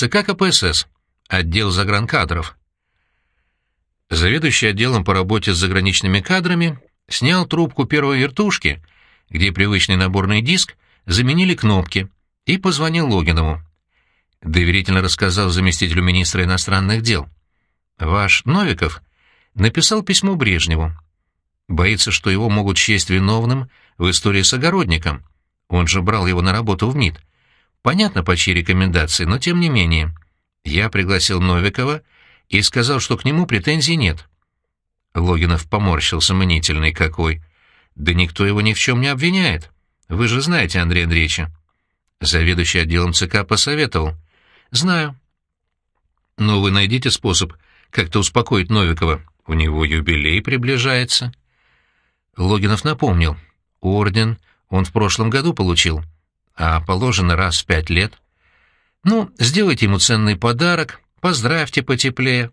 ЦК КПСС, отдел загранкадров. Заведующий отделом по работе с заграничными кадрами снял трубку первой вертушки, где привычный наборный диск заменили кнопки, и позвонил Логинову. Доверительно рассказал заместителю министра иностранных дел. «Ваш Новиков написал письмо Брежневу. Боится, что его могут счесть виновным в истории с огородником. Он же брал его на работу в МИД. Понятно, по чьей рекомендации, но тем не менее. Я пригласил Новикова и сказал, что к нему претензий нет. Логинов поморщился, мнительный какой. Да никто его ни в чем не обвиняет. Вы же знаете Андрея Андреевича. Заведующий отделом ЦК посоветовал. Знаю. Но вы найдите способ как-то успокоить Новикова. У него юбилей приближается. Логинов напомнил. Орден он в прошлом году получил, а положено раз в пять лет. Ну, сделайте ему ценный подарок, поздравьте потеплее.